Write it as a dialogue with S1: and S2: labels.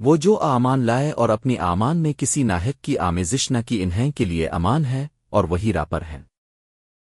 S1: وہ جو آمان لائے اور اپنی آمان میں کسی ناحق کی آمیزش نہ کی انہیں کے لیے امان ہے اور وہی راپر ہیں۔